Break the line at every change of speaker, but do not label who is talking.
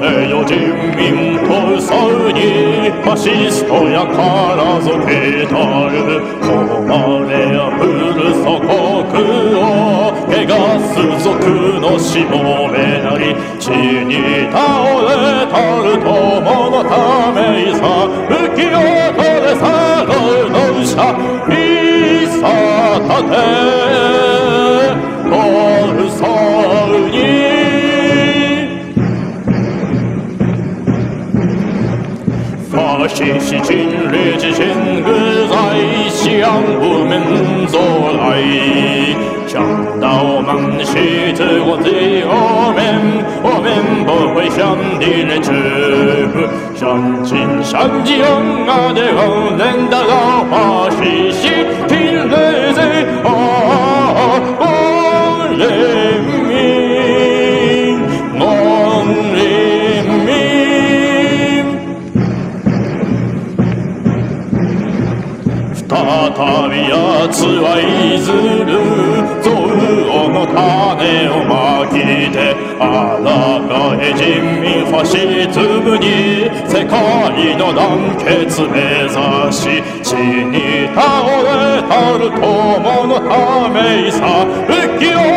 れよ人民とウにファシストやからずけたる誉れあふる祖国を汚す族のしもべなり。血に倒れたる友のたいさ立てコルソウに法西西侵略之前日在向我们走来，想到我们是自我自我们，我们不会向敌人屈服，相信上级勇敢的后人的老 再び奴はいずる憎悪の種をまきてあらがえ人民ファシズムに世界の団結目指し地に倒れたる友のためいさ不器用